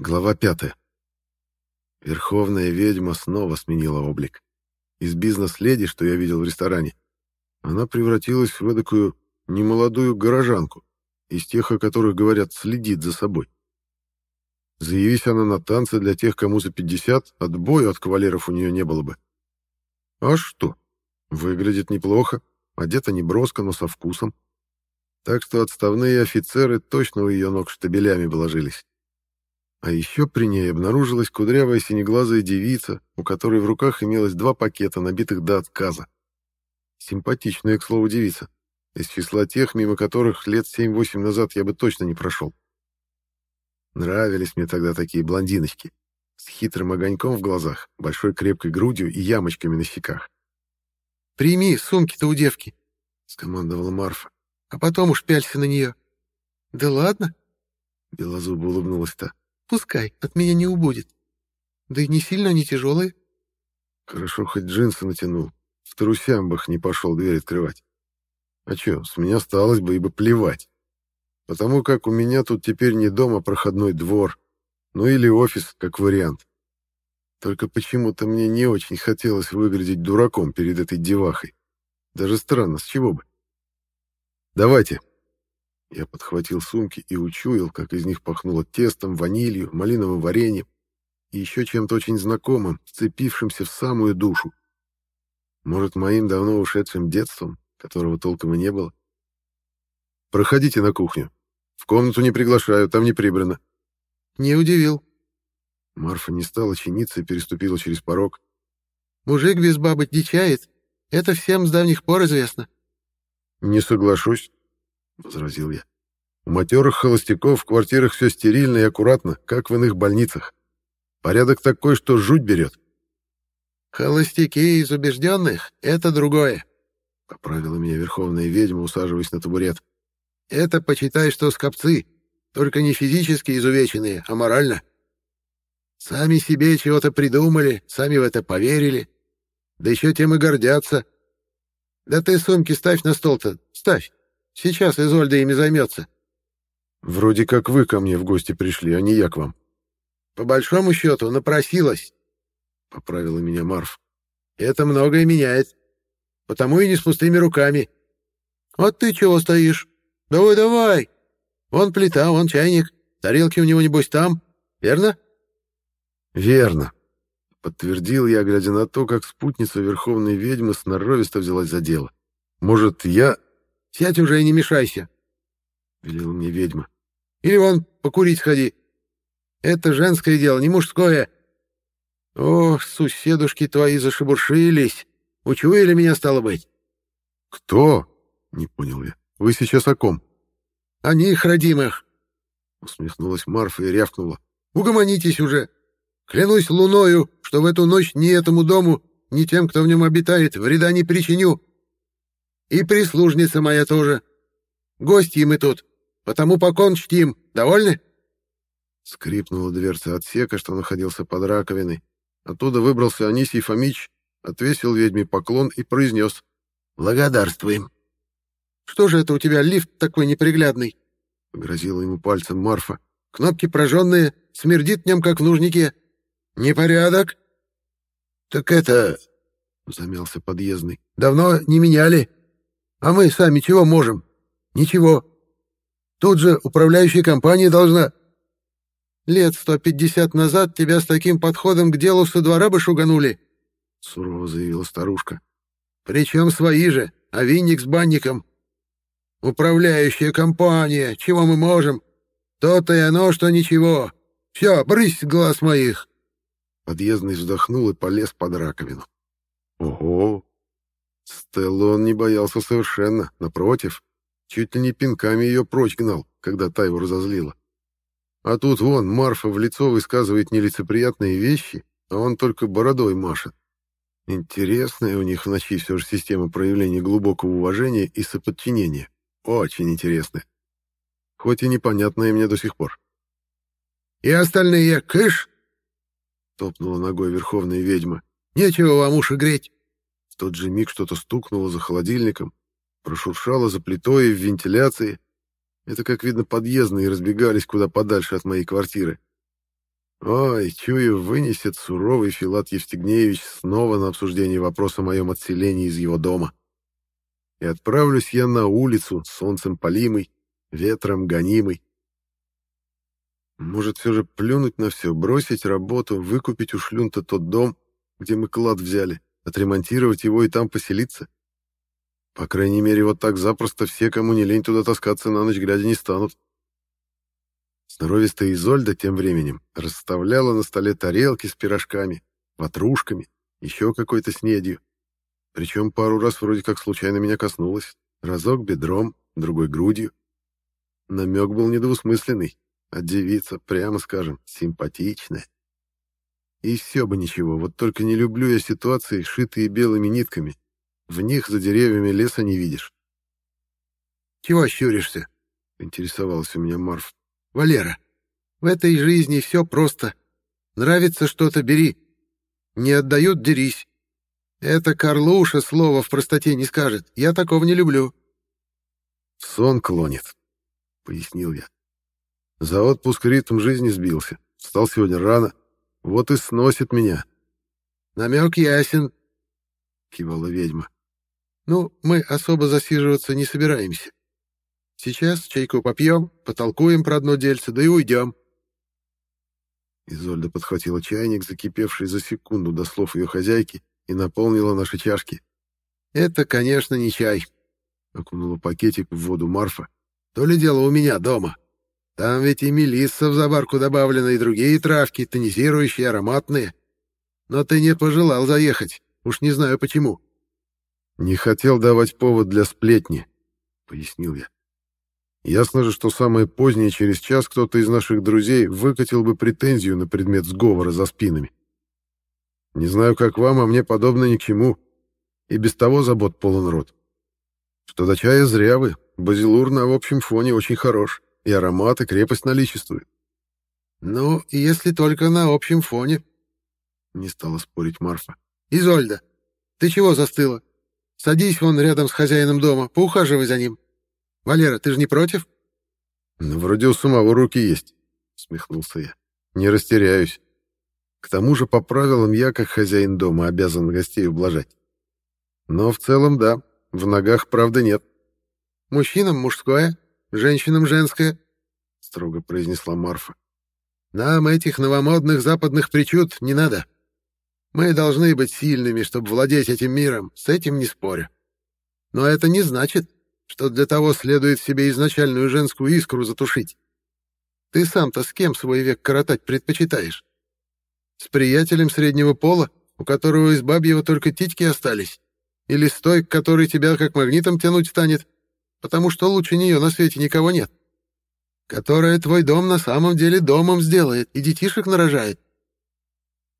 Глава пятая. Верховная ведьма снова сменила облик. Из бизнес-леди, что я видел в ресторане, она превратилась в эдакую немолодую горожанку, из тех, о которых говорят, следит за собой. Заявись она на танцы для тех, кому за 50, отбою от кавалеров у нее не было бы. А что? Выглядит неплохо, одета не броско, но со вкусом. Так что отставные офицеры точно у ее ног штабелями положились. А еще при ней обнаружилась кудрявая синеглазая девица, у которой в руках имелось два пакета, набитых до отказа. Симпатичная, к слову, девица. Из числа тех, мимо которых лет 7-8 назад я бы точно не прошел. Нравились мне тогда такие блондиночки, с хитрым огоньком в глазах, большой крепкой грудью и ямочками на щеках. «Прими сумки-то у девки», — скомандовала Марфа, — «а потом уж пялься на нее». «Да ладно?» — белозубо улыбнулась та. «Пускай, от меня не убудет. Да и не сильно они тяжелые». Хорошо, хоть джинсы натянул, в трусямбах не пошел дверь открывать. А чё, с меня осталось бы, ибо плевать. Потому как у меня тут теперь не дом, а проходной двор. Ну или офис, как вариант. Только почему-то мне не очень хотелось выглядеть дураком перед этой девахой. Даже странно, с чего бы. «Давайте». Я подхватил сумки и учуял, как из них пахнуло тестом, ванилью, малиновым вареньем и еще чем-то очень знакомым, вцепившимся в самую душу. Может, моим давно ушедшим детством, которого толком и не было. «Проходите на кухню. В комнату не приглашаю, там не прибрано». «Не удивил». Марфа не стала чиниться и переступила через порог. «Мужик без бабы дичает. Это всем с давних пор известно». «Не соглашусь», — возразил я. «У матерых холостяков в квартирах все стерильно и аккуратно, как в иных больницах. Порядок такой, что жуть берет». «Холостяки из убежденных — это другое», — поправила меня верховная ведьма, усаживаясь на табурет. «Это, почитай, что скопцы, только не физически изувеченные, а морально. Сами себе чего-то придумали, сами в это поверили, да еще тем и гордятся. Да ты сумки ставь на стол-то, ставь. Сейчас Изольда ими займется». «Вроде как вы ко мне в гости пришли, а не я к вам». «По большому счету, напросилась». — поправила меня Марф. «Это многое меняет. Потому и не с пустыми руками. А ты чего стоишь? Давай, давай. Вон плита, вон чайник. Тарелки у него, небось, там. Верно?» «Верно», — подтвердил я, глядя на то, как спутница верховной ведьмы сноровисто взялась за дело. «Может, я...» «Сядь уже и не мешайся», — велела мне ведьма. «Или вон покурить сходи. Это женское дело, не мужское». Ох, суседушки твои зашебуршились. Учуяли меня, стало быть. Кто? Не понял я. Вы сейчас о ком? О них, родимых. Усмехнулась Марфа и рявкнула. Угомонитесь уже. Клянусь луною, что в эту ночь ни этому дому, ни тем, кто в нем обитает, вреда не причиню. И прислужница моя тоже. Гости мы тут, потому покон чтим. Довольны?» Скрипнула дверца отсека, что находился под раковиной. Оттуда выбрался Анисий Фомич, отвесил ведьме поклон и произнес «Благодарствуем». «Что же это у тебя лифт такой неприглядный?» — погрозила ему пальцем Марфа. «Кнопки прожженные, смердит нем, как в нужнике. Непорядок?» «Так это...» — замялся подъездный. «Давно не меняли. А мы сами чего можем? Ничего. Тут же управляющая компания должна...» Лет сто пятьдесят назад тебя с таким подходом к делу со двора бы шуганули, — сурово заявила старушка. — Причем свои же, а винник с банником. Управляющая компания, чего мы можем? То-то и оно, что ничего. Все, брысь глаз моих. Подъездный вздохнул и полез под раковину. Ого! Стеллон не боялся совершенно, напротив, чуть ли не пинками ее прочь гнал, когда та его разозлила. А тут вон Марфа в лицо высказывает нелицеприятные вещи, а он только бородой машет. Интересная у них в ночи все же система проявления глубокого уважения и соподчинения. Очень интересная. Хоть и непонятная мне до сих пор. «И остальные кыш!» — топнула ногой верховная ведьма. «Нечего вам уши греть!» Тот же миг что-то стукнуло за холодильником, прошуршало за плитой в вентиляции, это, как видно, подъездные разбегались куда подальше от моей квартиры. Ой, чую, вынесет суровый Филат Евстигнеевич снова на обсуждение вопроса о моем отселении из его дома. И отправлюсь я на улицу, солнцем полимый, ветром гонимый. Может, все же плюнуть на все, бросить работу, выкупить у Шлюнта тот дом, где мы клад взяли, отремонтировать его и там поселиться? По крайней мере, вот так запросто все, кому не лень туда таскаться на ночь глядя, не станут. Сноровистая Изольда тем временем расставляла на столе тарелки с пирожками, ватрушками, еще какой-то снедью. Причем пару раз вроде как случайно меня коснулась. Разок бедром, другой грудью. Намек был недвусмысленный, а девица, прямо скажем, симпатичная. И все бы ничего, вот только не люблю я ситуации, шитые белыми нитками, в них за деревьями леса не видишь. «Чего щуришься?» — интересовалась у меня Марф. «Валера, в этой жизни все просто. Нравится что-то — бери. Не отдают — дерись. Это Карлуша слова в простоте не скажет. Я такого не люблю». «Сон клонит», — пояснил я. «За отпуск ритм жизни сбился. Встал сегодня рано. Вот и сносит меня». «Намек ясен», — кивала ведьма. Ну, мы особо засиживаться не собираемся. Сейчас чайку попьем, потолкуем про одно дельце, да и уйдем. Изольда подхватила чайник, закипевший за секунду до слов ее хозяйки, и наполнила наши чашки. «Это, конечно, не чай», — окунула пакетик в воду Марфа. «То ли дело у меня дома. Там ведь и мелисса в забарку добавлена, и другие травки, тонизирующие, ароматные. Но ты не пожелал заехать, уж не знаю почему». «Не хотел давать повод для сплетни», — пояснил я. «Ясно же, что самое позднее, через час, кто-то из наших друзей выкатил бы претензию на предмет сговора за спинами. Не знаю, как вам, а мне подобное ни к чему. И без того забот полон рот. Что до чая зря вы. Базилур на общем фоне очень хорош. И аромат, и крепость наличествует. «Ну, если только на общем фоне», — не стала спорить Марфа. «Изольда, ты чего застыла? Садись вон рядом с хозяином дома, поухаживай за ним. Валера, ты же не против? Ну, вроде у самого руки есть, смехнулся я. Не растеряюсь. К тому же, по правилам, я, как хозяин дома, обязан гостей ублажать. Но в целом, да, в ногах, правда, нет. Мужчинам мужское, женщинам женское, строго произнесла Марфа. Нам этих новомодных западных причуд не надо. Мы должны быть сильными, чтобы владеть этим миром, с этим не спорю. Но это не значит, что для того следует в себе изначальную женскую искру затушить. Ты сам-то с кем свой век коротать предпочитаешь? С приятелем среднего пола, у которого из бабьего только титьки остались? Или с той, к которой тебя как магнитом тянуть станет, потому что лучше нее на свете никого нет? Которая твой дом на самом деле домом сделает и детишек нарожает?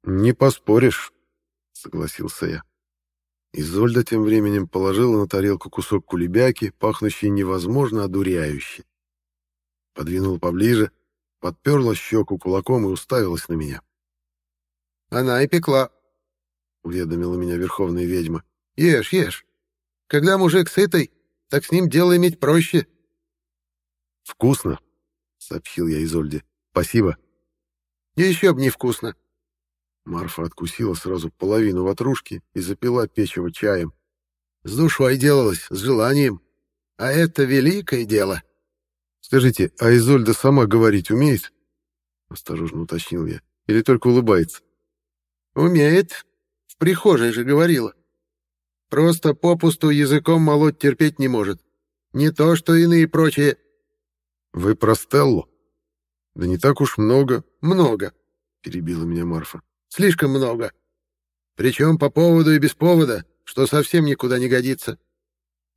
«Не поспоришь», — согласился я. Изольда тем временем положила на тарелку кусок кулебяки, пахнущий невозможно одуряюще. Подвинула поближе, подперла щеку кулаком и уставилась на меня. «Она и пекла», — уведомила меня верховная ведьма. «Ешь, ешь. Когда мужик сытый, так с ним дело иметь проще». «Вкусно», — сообщил я Изольде. «Спасибо». «Еще б не вкусно», Марфа откусила сразу половину ватрушки и запила печево чаем. «С душой делалось, с желанием. А это великое дело». «Скажите, а Изольда сама говорить умеет?» — осторожно уточнил я. «Или только улыбается?» «Умеет. В прихожей же говорила. Просто попусту языком молоть терпеть не может. Не то, что иные прочие». «Вы про Стеллу?» «Да не так уж много». «Много», — перебила меня Марфа. Слишком много. Причем по поводу и без повода, что совсем никуда не годится.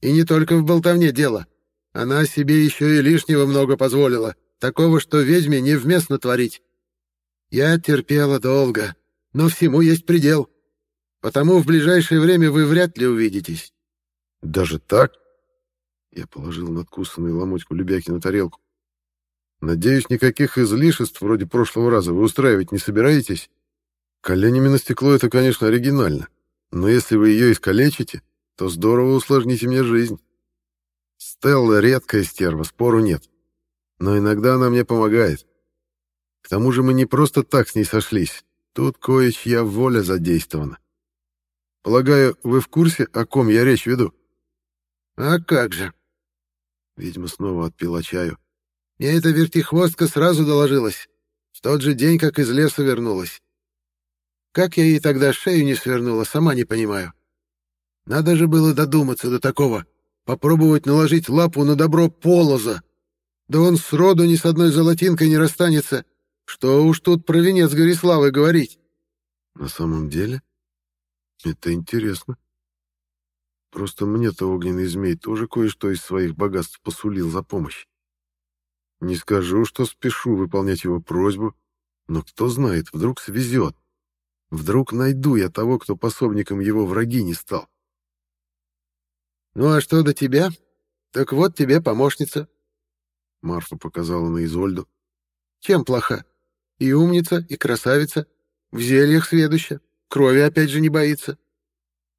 И не только в болтовне дело. Она себе еще и лишнего много позволила, такого, что ведьме невместно творить. Я терпела долго, но всему есть предел. Потому в ближайшее время вы вряд ли увидитесь. Даже так? Я положил надкусанный ломоть кулебяки на тарелку. Надеюсь, никаких излишеств вроде прошлого раза вы устраивать не собираетесь? Коленями на стекло — это, конечно, оригинально. Но если вы ее искалечите, то здорово усложните мне жизнь. Стелла — редкая стерва, спору нет. Но иногда она мне помогает. К тому же мы не просто так с ней сошлись. Тут кое-чья воля задействована. Полагаю, вы в курсе, о ком я речь веду? А как же? Ведьма снова отпила чаю. И эта вертихвостка сразу доложилась. В тот же день, как из леса вернулась. Как я ей тогда шею не свернула, сама не понимаю. Надо же было додуматься до такого. Попробовать наложить лапу на добро полоза. Да он сроду ни с одной золотинкой не расстанется. Что уж тут про венец Гориславы говорить. На самом деле? Это интересно. Просто мне-то огненный змей тоже кое-что из своих богатств посулил за помощь. Не скажу, что спешу выполнять его просьбу, но кто знает, вдруг свезет. Вдруг найду я того, кто пособником его враги не стал. «Ну а что до тебя? Так вот тебе помощница». Марфа показала на Изольду. «Чем плоха? И умница, и красавица, в зельях сведуща, крови опять же не боится.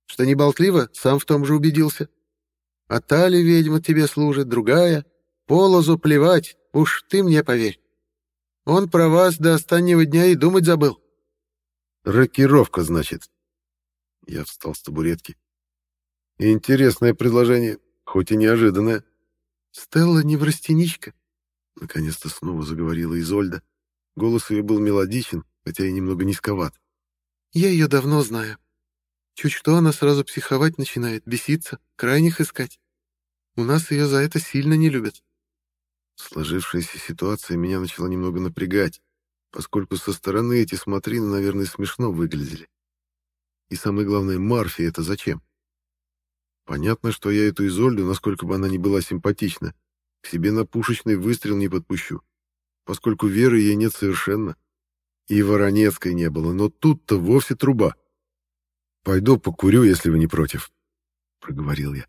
Что не болтлива, сам в том же убедился. А та ли ведьма тебе служит, другая? Полозу плевать, уж ты мне поверь. Он про вас до останнего дня и думать забыл. Рокировка, значит. Я встал с табуретки. Интересное предложение, хоть и неожиданное. Стелла не неврастеничка. Наконец-то снова заговорила Изольда. Голос ее был мелодичен, хотя и немного низковат. Я ее давно знаю. Чуть что, она сразу психовать начинает, беситься, крайних искать. У нас ее за это сильно не любят. Сложившаяся ситуация меня начала немного напрягать, поскольку со стороны эти смотрины, наверное, смешно выглядели. И самое главное, Марфи это зачем? Понятно, что я эту Изольду, насколько бы она ни была симпатична, к себе на пушечный выстрел не подпущу, поскольку веры ей нет совершенно. И Воронецкой не было, но тут-то вовсе труба. «Пойду покурю, если вы не против», — проговорил я.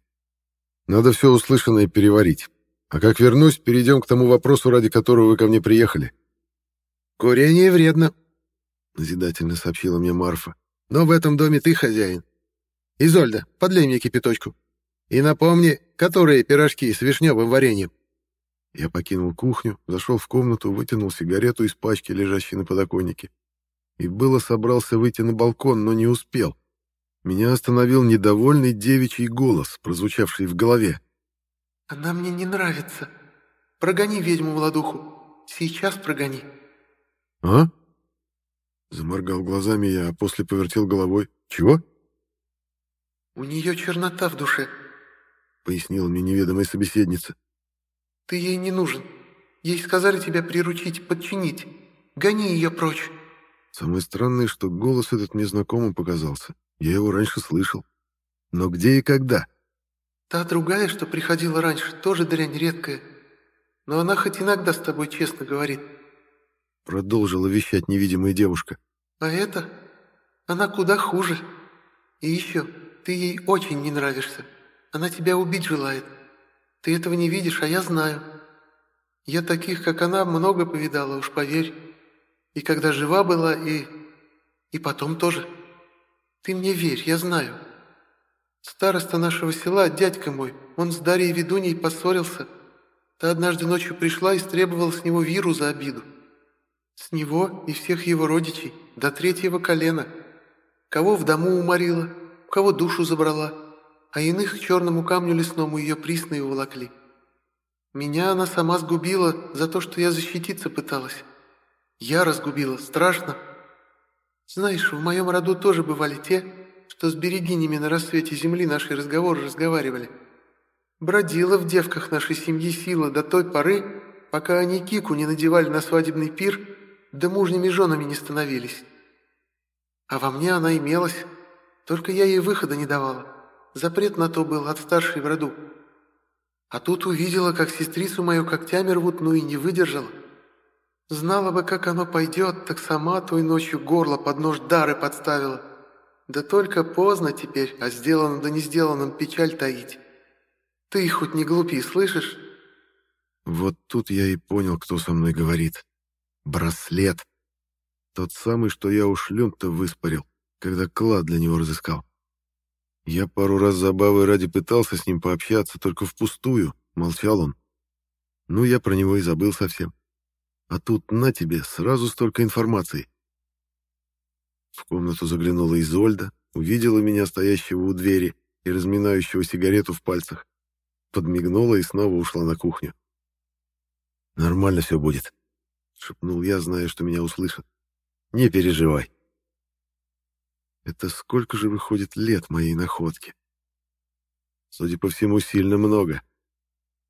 «Надо все услышанное переварить. А как вернусь, перейдем к тому вопросу, ради которого вы ко мне приехали». «Курение вредно», — назидательно сообщила мне Марфа. «Но в этом доме ты хозяин. Изольда, подлей мне кипяточку. И напомни, которые пирожки с вишневым вареньем». Я покинул кухню, зашел в комнату, вытянул сигарету из пачки, лежащей на подоконнике. И было собрался выйти на балкон, но не успел. Меня остановил недовольный девичий голос, прозвучавший в голове. «Она мне не нравится. Прогони ведьму-владуху. Сейчас прогони». «А?» Заморгал глазами я, а после повертел головой. «Чего?» «У нее чернота в душе», — пояснила мне неведомая собеседница. «Ты ей не нужен. Ей сказали тебя приручить, подчинить. Гони ее прочь». Самое странное, что голос этот мне знакомым показался. Я его раньше слышал. Но где и когда? Та другая, что приходила раньше, тоже дрянь редкая. Но она хоть иногда с тобой честно говорит. Продолжила вещать невидимая девушка. А это? Она куда хуже. И еще, ты ей очень не нравишься. Она тебя убить желает. Ты этого не видишь, а я знаю. Я таких, как она, много повидала, уж поверь. И когда жива была, и... и потом тоже. Ты мне верь, я знаю. Староста нашего села, дядька мой, он с Дарьей Ведуней поссорился. Та однажды ночью пришла и требовала с него виру за обиду. С него и всех его родичей, до третьего колена. Кого в дому уморила, у кого душу забрала, а иных к черному камню лесному ее присно и уволокли. Меня она сама сгубила за то, что я защититься пыталась. Я разгубила, страшно. Знаешь, в моем роду тоже бывали те, что с берегинями на рассвете земли наши разговоры разговаривали. Бродила в девках нашей семьи сила до той поры, пока они кику не надевали на свадебный пир, да мужними женами не становились. А во мне она имелась, только я ей выхода не давала. Запрет на то был от старшей в роду. А тут увидела, как сестрицу мою когтями рвут, ну и не выдержала. Знала бы, как оно пойдет, так сама той ночью горло под нож дары подставила. Да только поздно теперь, а сделано да не сделанным печаль таить. Ты хоть не глупи, слышишь? Вот тут я и понял, кто со мной говорит. Браслет. Тот самый, что я у шлюм-то выспарил, когда клад для него разыскал. Я пару раз забавой ради пытался с ним пообщаться, только впустую, молчал он. Ну, я про него и забыл совсем. А тут на тебе сразу столько информации. В комнату заглянула Изольда, увидела меня, стоящего у двери и разминающего сигарету в пальцах. Подмигнула и снова ушла на кухню. «Нормально все будет», — шепнул я, зная, что меня услышат. «Не переживай». Это сколько же выходит лет моей находки? Судя по всему, сильно много.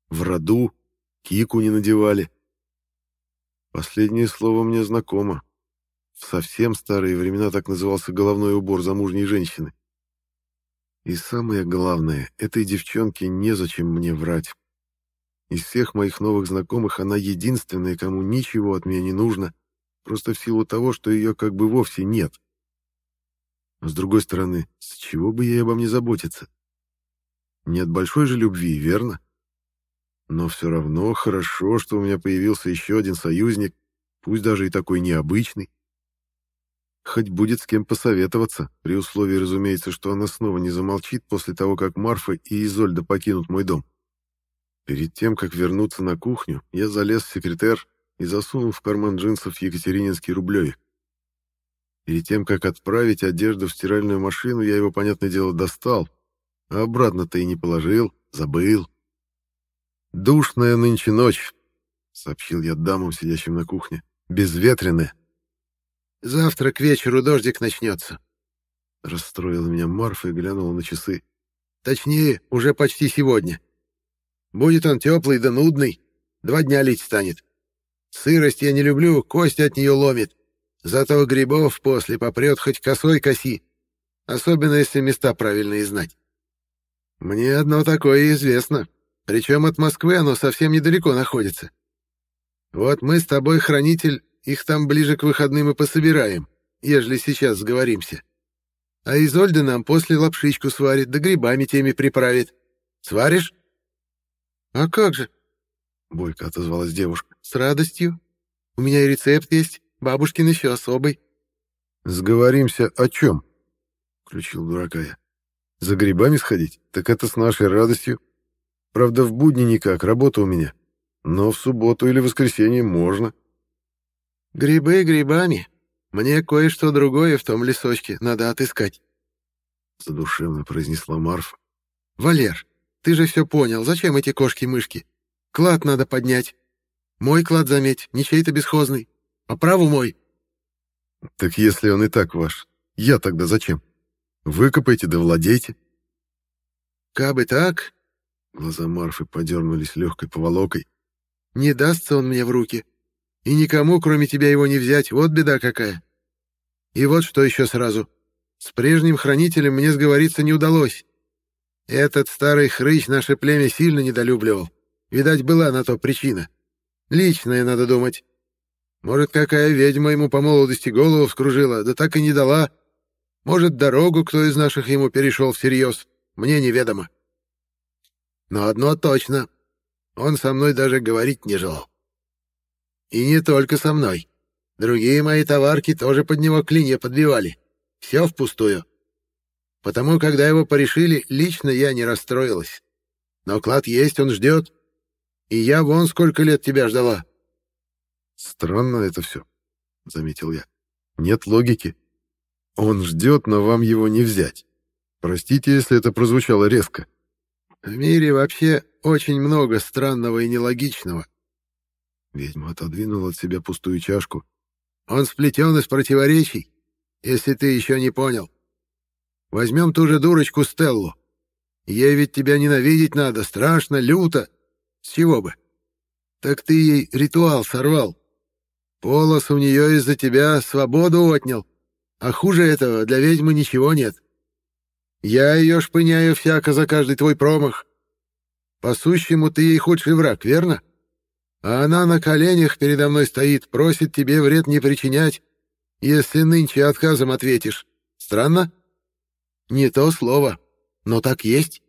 В роду кику не надевали. Последнее слово мне знакомо. В совсем старые времена так назывался головной убор замужней женщины. И самое главное, этой девчонке незачем мне врать. Из всех моих новых знакомых она единственная, кому ничего от меня не нужно, просто в силу того, что ее как бы вовсе нет. Но с другой стороны, с чего бы ей обо мне заботиться? Нет большой же любви, верно? Но все равно хорошо, что у меня появился еще один союзник, пусть даже и такой необычный. Хоть будет с кем посоветоваться, при условии, разумеется, что она снова не замолчит после того, как Марфа и Изольда покинут мой дом. Перед тем, как вернуться на кухню, я залез в секретер и засунул в карман джинсов Екатерининский рублевик. Перед тем, как отправить одежду в стиральную машину, я его, понятное дело, достал, а обратно-то и не положил, забыл. «Душная нынче ночь», — сообщил я дамам, сидящим на кухне. «Безветренная». Завтра к вечеру дождик начнется. Расстроила меня Марфа и глянула на часы. Точнее, уже почти сегодня. Будет он теплый да нудный. Два дня лить станет. Сырость я не люблю, кость от нее ломит. Зато грибов после попрет хоть косой коси. Особенно, если места правильные знать. Мне одно такое известно. Причем от Москвы оно совсем недалеко находится. Вот мы с тобой, хранитель, их там ближе к выходным и пособираем, ежели сейчас сговоримся. А Изольда нам после лапшичку сварит, да грибами теми приправит. Сваришь? — А как же? — бойко отозвалась девушка. — С радостью. У меня и рецепт есть, бабушкин еще особый. — Сговоримся о чем? — включил дурака я. — За грибами сходить? Так это с нашей радостью. Правда, в будни никак, работа у меня. Но в субботу или воскресенье можно. — Грибы грибами. Мне кое-что другое в том лесочке надо отыскать. Задушевно произнесла Марфа. Валер, ты же все понял, зачем эти кошки-мышки? Клад надо поднять. Мой клад, заметь, не чей-то бесхозный. По праву мой. Так если он и так ваш, я тогда зачем? Выкопайте да владейте. Кабы так... Глаза Марфы подернулись легкой поволокой. Не дастся он мне в руки. И никому, кроме тебя, его не взять. Вот беда какая. И вот что еще сразу. С прежним хранителем мне сговориться не удалось. Этот старый хрыч наше племя сильно недолюбливал. Видать, была на то причина. Личная, надо думать. Может, какая ведьма ему по молодости голову вскружила, да так и не дала. Может, дорогу кто из наших ему перешел всерьез. Мне неведомо. Но одно точно. Он со мной даже говорить не желал. И не только со мной. Другие мои товарки тоже под него клинья подбивали. Все впустую. Потому, когда его порешили, лично я не расстроилась. Но клад есть, он ждет. И я вон сколько лет тебя ждала. Странно это все, — заметил я. Нет логики. Он ждет, но вам его не взять. Простите, если это прозвучало резко. В мире вообще очень много странного и нелогичного. Ведьма отодвинула от себя пустую чашку. «Он сплетен из противоречий, если ты еще не понял. Возьмем ту же дурочку Стеллу. Ей ведь тебя ненавидеть надо, страшно, люто. С чего бы? Так ты ей ритуал сорвал. Полос у нее из-за тебя свободу отнял. А хуже этого для ведьмы ничего нет. Я ее шпыняю всяко за каждый твой промах. По сущему ты ей худший враг, верно?» А она на коленях передо мной стоит, просит тебе вред не причинять, если нынче отказом ответишь. Странно? Не то слово, но так есть.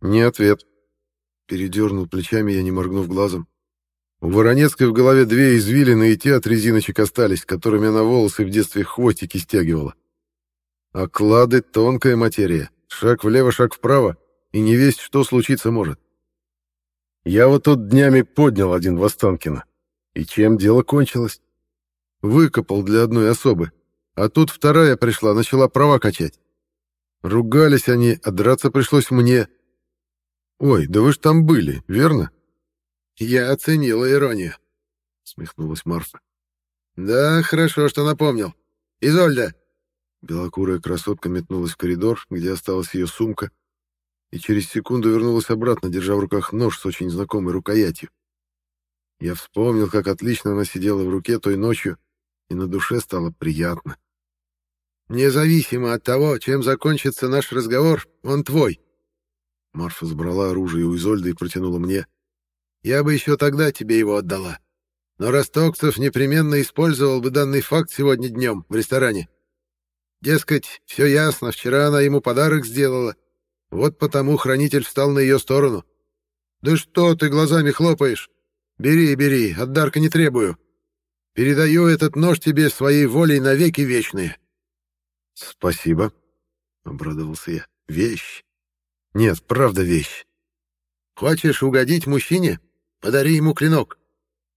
Не ответ. Передернул плечами я, не моргнув глазом. У Воронецкой в голове две извилины и те от резиночек остались, которыми она волосы в детстве хвостики стягивала. А клады — тонкая материя. Шаг влево, шаг вправо, и не весть, что случиться может. Я вот тут днями поднял один в Останкино. И чем дело кончилось? Выкопал для одной особы, а тут вторая пришла, начала права качать. Ругались они, а драться пришлось мне. Ой, да вы ж там были, верно? Я оценила иронию, смехнулась Марфа. Да, хорошо, что напомнил. Изольда. Белокурая красотка метнулась в коридор, где осталась ее сумка, и через секунду вернулась обратно, держа в руках нож с очень знакомой рукоятью. Я вспомнил, как отлично она сидела в руке той ночью, и на душе стало приятно. «Независимо от того, чем закончится наш разговор, он твой». Марфа забрала оружие у Изольды и протянула мне. «Я бы еще тогда тебе его отдала. Но Ростокцев непременно использовал бы данный факт сегодня днем в ресторане. Дескать, все ясно, вчера она ему подарок сделала, вот потому хранитель встал на ее сторону. «Да что ты глазами хлопаешь? Бери, бери, от Дарка не требую. Передаю этот нож тебе своей волей навеки вечные». «Спасибо», — обрадовался я. «Вещь? Нет, правда вещь». «Хочешь угодить мужчине? Подари ему клинок».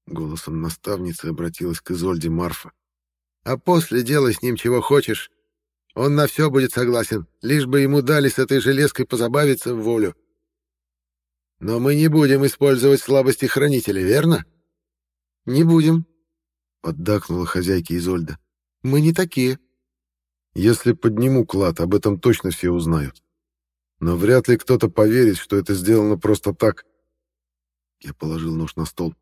Голосом наставницы обратилась к Изольде Марфа. «А после делай с ним чего хочешь. Он на все будет согласен, лишь бы ему дали с этой железкой позабавиться в волю. Но мы не будем использовать слабости хранителя, верно? Не будем, поддакнула хозяйка Изольда. Мы не такие. Если подниму клад, об этом точно все узнают. Но вряд ли кто-то поверит, что это сделано просто так. Я положил нож на стол.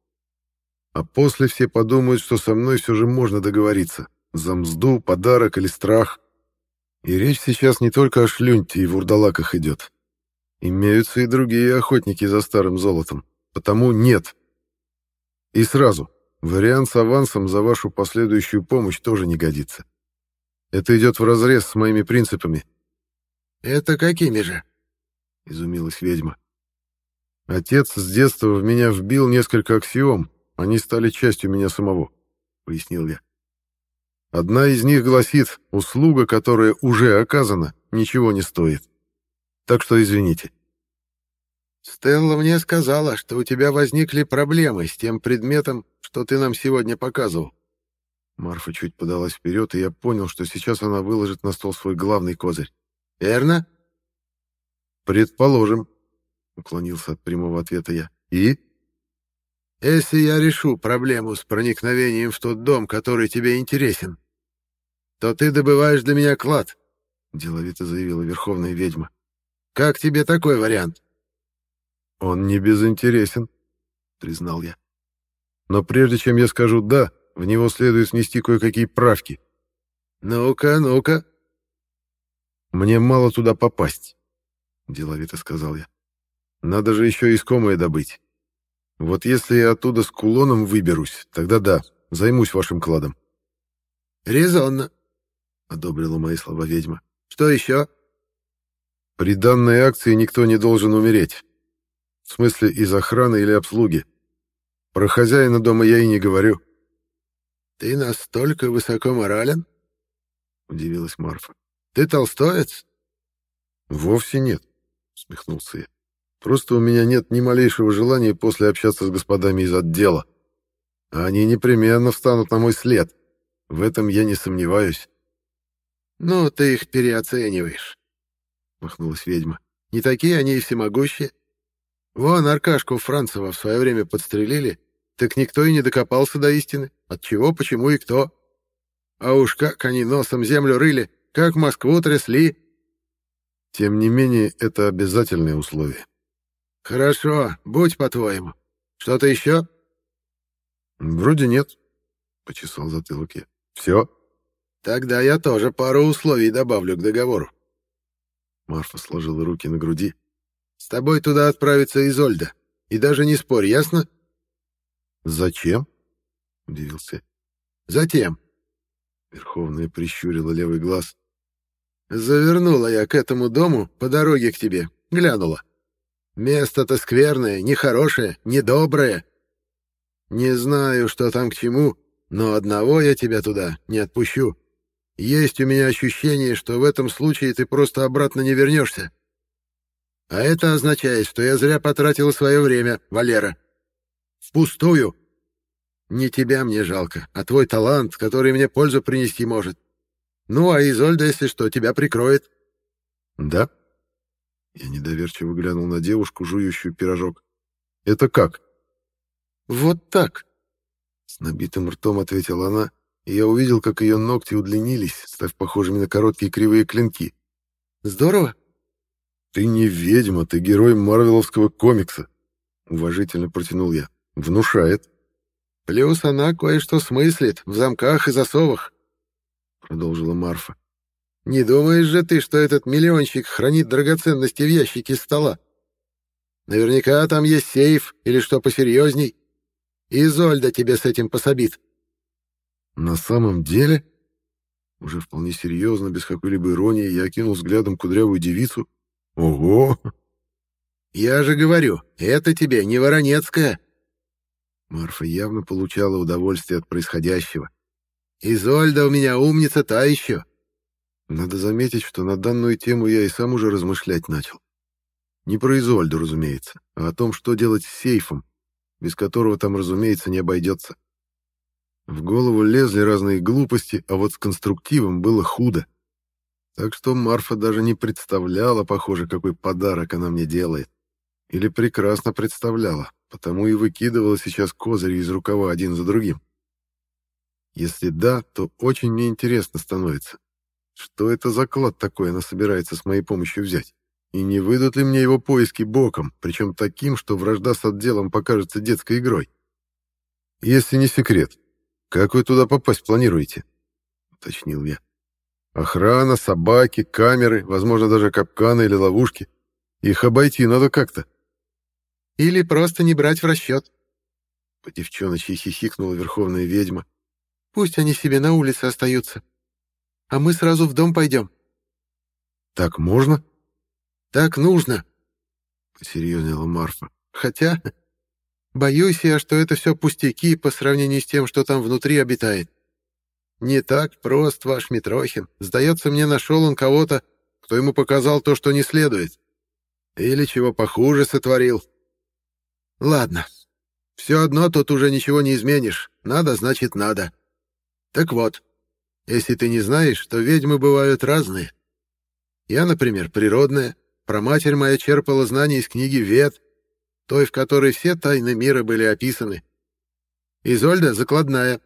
А после все подумают, что со мной все же можно договориться. За мзду, подарок или страх. И речь сейчас не только о шлюнте и вурдалаках идет. Имеются и другие охотники за старым золотом. Потому нет. И сразу, вариант с авансом за вашу последующую помощь тоже не годится. Это идет вразрез с моими принципами. «Это какими же?» — изумилась ведьма. «Отец с детства в меня вбил несколько аксиом. Они стали частью меня самого», — пояснил я. Одна из них гласит, услуга, которая уже оказана, ничего не стоит. Так что извините. Стелла мне сказала, что у тебя возникли проблемы с тем предметом, что ты нам сегодня показывал. Марфа чуть подалась вперед, и я понял, что сейчас она выложит на стол свой главный козырь. «Верно?» «Предположим», — уклонился от прямого ответа я. «И?» «Если я решу проблему с проникновением в тот дом, который тебе интересен, то ты добываешь для меня клад», — деловито заявила верховная ведьма. «Как тебе такой вариант?» «Он не безинтересен», — признал я. «Но прежде чем я скажу «да», в него следует внести кое-какие правки». «Ну-ка, ну-ка». «Мне мало туда попасть», — деловито сказал я. «Надо же еще искомое добыть. Вот если я оттуда с кулоном выберусь, тогда да, займусь вашим кладом». «Резонно», одобрила мои слова ведьма. Что еще? При данной акции никто не должен умереть. В смысле, из охраны или обслуги. Про хозяина дома я и не говорю. Ты настолько высоко морален? Удивилась Марфа. Ты толстоец? Вовсе нет, усмехнулся я. Просто у меня нет ни малейшего желания после общаться с господами из отдела. Они непременно встанут на мой след. В этом я не сомневаюсь. «Ну, ты их переоцениваешь», — махнулась ведьма. «Не такие они и всемогущие. Вон Аркашку Францева в свое время подстрелили, так никто и не докопался до истины. От чего, почему и кто. А уж как они носом землю рыли, как Москву трясли». «Тем не менее, это обязательное условие». «Хорошо, будь по-твоему. Что-то еще?» «Вроде нет», — почесал затылок я. «Все?» Тогда я тоже пару условий добавлю к договору. Марфа сложила руки на груди. С тобой туда отправится Изольда. И даже не спорь, ясно? Зачем? Удивился. Затем. Верховная прищурила левый глаз. Завернула я к этому дому по дороге к тебе. Глянула. Место-то скверное, нехорошее, недоброе. Не знаю, что там к чему, но одного я тебя туда не отпущу. Есть у меня ощущение, что в этом случае ты просто обратно не вернешься. А это означает, что я зря потратил свое время, Валера. Впустую. Не тебя мне жалко, а твой талант, который мне пользу принести может. Ну, а Изольда, если что, тебя прикроет. Да? Я недоверчиво глянул на девушку, жующую пирожок. Это как? Вот так. С набитым ртом ответила она, и я увидел, как ее ногти удлинились, став похожими на короткие кривые клинки. Здорово? Ты не ведьма, ты герой марвеловского комикса. Уважительно протянул я. Внушает. Плюс она кое-что смыслит в замках и засовах, продолжила Марфа. Не думаешь же ты, что этот миллионщик хранит драгоценности в ящике стола? Наверняка там есть сейф или что посерьезней. Изольда тебе с этим пособит. На самом деле, уже вполне серьезно, без какой-либо иронии, я окинул взглядом кудрявую девицу. Ого! Я же говорю, это тебе не Воронецкая. Марфа явно получала удовольствие от происходящего. Изольда у меня умница та еще. Надо заметить, что на данную тему я и сам уже размышлять начал. Не про Изольду, разумеется, а о том, что делать с сейфом, без которого там, разумеется, не обойдется. В голову лезли разные глупости, а вот с конструктивом было худо. Так что Марфа даже не представляла, похоже, какой подарок она мне делает. Или прекрасно представляла, потому и выкидывала сейчас козыри из рукава один за другим. Если да, то очень мне интересно становится, что это за клад такой она собирается с моей помощью взять? И не выйдут ли мне его поиски боком, причем таким, что вражда с отделом покажется детской игрой? Если не секрет, как вы туда попасть планируете? Уточнил я. Охрана, собаки, камеры, возможно, даже капканы или ловушки. Их обойти надо как-то. Или просто не брать в расчет. По девчоночьи хихикнула верховная ведьма. Пусть они себе на улице остаются а мы сразу в дом пойдем». «Так можно?» «Так нужно», — посерьезнела Марфа. «Хотя, боюсь я, что это все пустяки по сравнению с тем, что там внутри обитает. Не так прост ваш Митрохин. Сдается мне, нашел он кого-то, кто ему показал то, что не следует. Или чего похуже сотворил. Ладно, все одно тут уже ничего не изменишь. Надо, значит, надо. Так вот, если ты не знаешь, что ведьмы бывают разные. Я, например, природная. Про матерь моя черпала знания из книги «Вет», той, в которой все тайны мира были описаны. Изольда — закладная.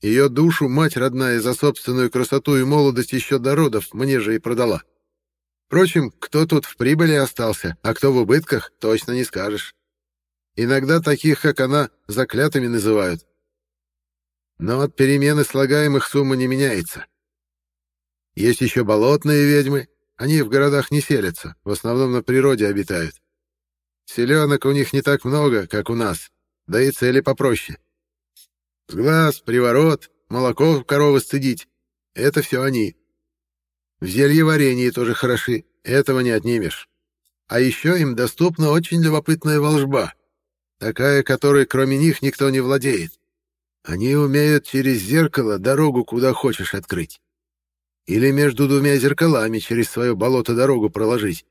Ее душу мать родная за собственную красоту и молодость еще до родов мне же и продала. Впрочем, кто тут в прибыли остался, а кто в убытках, точно не скажешь. Иногда таких, как она, заклятыми называют. Но от перемены слагаемых сумма не меняется. Есть еще болотные ведьмы, они в городах не селятся, в основном на природе обитают. Селенок у них не так много, как у нас, да и цели попроще. Сглаз, приворот, молоко коровы сцедить — это все они. В зелье варенье тоже хороши, этого не отнимешь. А еще им доступна очень любопытная волжба, такая, которой кроме них никто не владеет. Они умеют через зеркало дорогу куда хочешь открыть. Или между двумя зеркалами через свое болото дорогу проложить.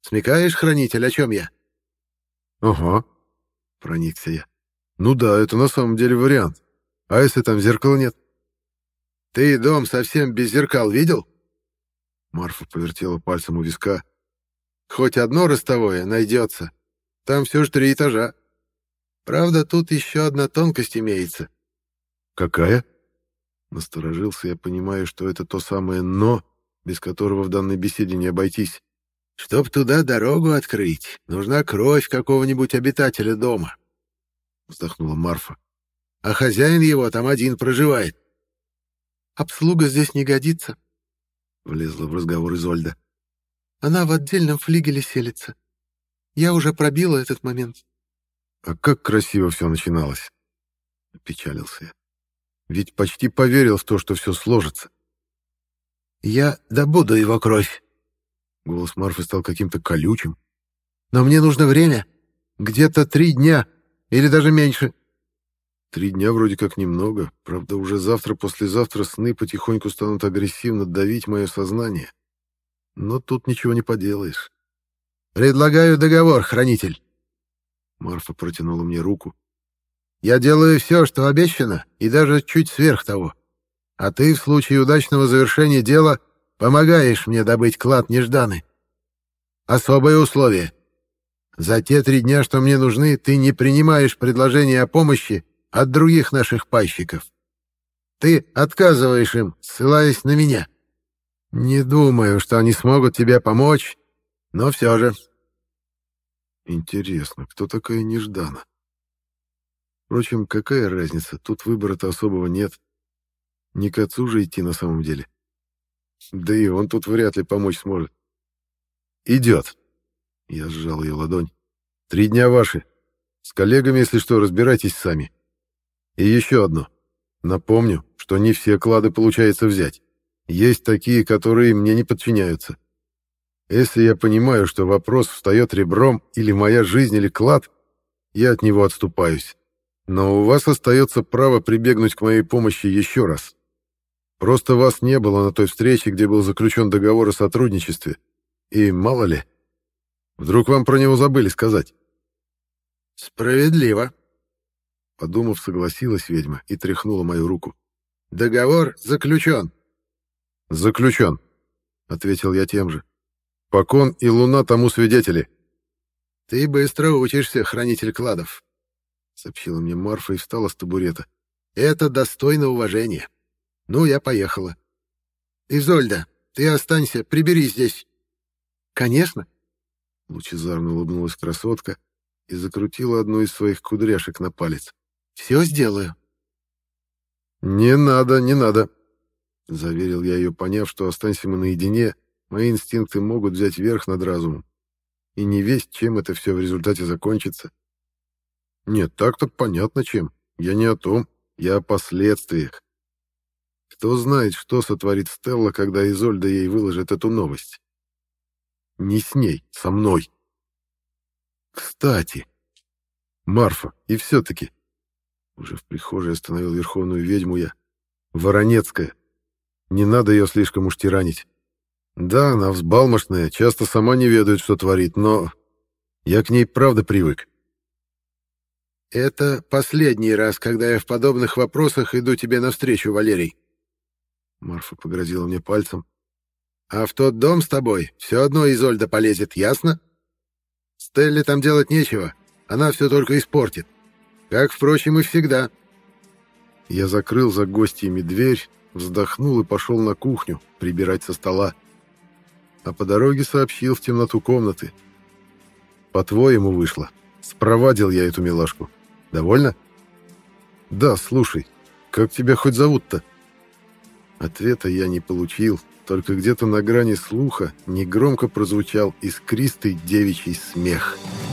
Смекаешь, хранитель, о чем я? — Ага, — проникся я. — Ну да, это на самом деле вариант. А если там зеркала нет? — Ты дом совсем без зеркал видел? Марфа повертела пальцем у виска. — Хоть одно ростовое найдется. Там все же три этажа. Правда, тут еще одна тонкость имеется. Какая? Насторожился я, понимаю, что это то самое «но», без которого в данной беседе не обойтись. Чтоб туда дорогу открыть, нужна кровь какого-нибудь обитателя дома. Вздохнула Марфа. А хозяин его там один проживает. Обслуга здесь не годится. Влезла в разговор Изольда. Она в отдельном флигеле селится. Я уже пробила этот момент. А как красиво все начиналось. Печалился я. Ведь почти поверил в то, что все сложится. Я добуду его кровь. Голос Марфы стал каким-то колючим. Но мне нужно время. Где-то три дня. Или даже меньше. Три дня вроде как немного. Правда, уже завтра-послезавтра сны потихоньку станут агрессивно давить мое сознание. Но тут ничего не поделаешь. «Предлагаю договор, хранитель». Марфа протянула мне руку. Я делаю все, что обещано, и даже чуть сверх того. А ты в случае удачного завершения дела помогаешь мне добыть клад нежданный. Особое условие. За те три дня, что мне нужны, ты не принимаешь предложения о помощи от других наших пайщиков. Ты отказываешь им, ссылаясь на меня. Не думаю, что они смогут тебе помочь, но все же. Интересно, кто такая Неждана? Впрочем, какая разница, тут выбора-то особого нет. Не к отцу же идти на самом деле. Да и он тут вряд ли помочь сможет. «Идет!» Я сжал ее ладонь. «Три дня ваши. С коллегами, если что, разбирайтесь сами. И еще одно. Напомню, что не все клады получается взять. Есть такие, которые мне не подчиняются. Если я понимаю, что вопрос встает ребром, или моя жизнь, или клад, я от него отступаюсь. Но у вас остается право прибегнуть к моей помощи еще раз. Просто вас не было на той встрече, где был заключен договор о сотрудничестве. И мало ли, вдруг вам про него забыли сказать. Справедливо. Подумав, согласилась ведьма и тряхнула мою руку. Договор заключен. Заключен, ответил я тем же. Покон и луна тому свидетели. Ты быстро учишься, хранитель кладов, сообщила мне Марфа и встала с табурета. Это достойно уважения. Ну, я поехала. Изольда, ты останься, прибери здесь. Конечно. Лучезарно улыбнулась красотка и закрутила одну из своих кудряшек на палец. Все сделаю. Не надо, не надо, заверил я ее, поняв, что останься мы наедине, мои инстинкты могут взять верх над разумом. И не весть, чем это все в результате закончится. Нет, так-то понятно чем. Я не о том, я о последствиях. Кто знает, что сотворит Стелла, когда Изольда ей выложит эту новость. Не с ней, со мной. Кстати, Марфа, и все-таки... Уже в прихожей остановил верховную ведьму я. Воронецкая. Не надо ее слишком уж тиранить. Да, она взбалмошная, часто сама не ведает, что творит, но я к ней правда привык. «Это последний раз, когда я в подобных вопросах иду тебе навстречу, Валерий». Марфа погрозила мне пальцем. «А в тот дом с тобой все одно Изольда полезет, ясно? Стелле там делать нечего, она все только испортит. Как, впрочем, и всегда». Я закрыл за гостями дверь, вздохнул и пошел на кухню прибирать со стола. А по дороге сообщил в темноту комнаты. «По-твоему вышло. Спровадил я эту милашку. Довольно?» «Да, слушай, как тебя хоть зовут-то?» Ответа я не получил, только где-то на грани слуха негромко прозвучал искристый девичий смех. «Смех».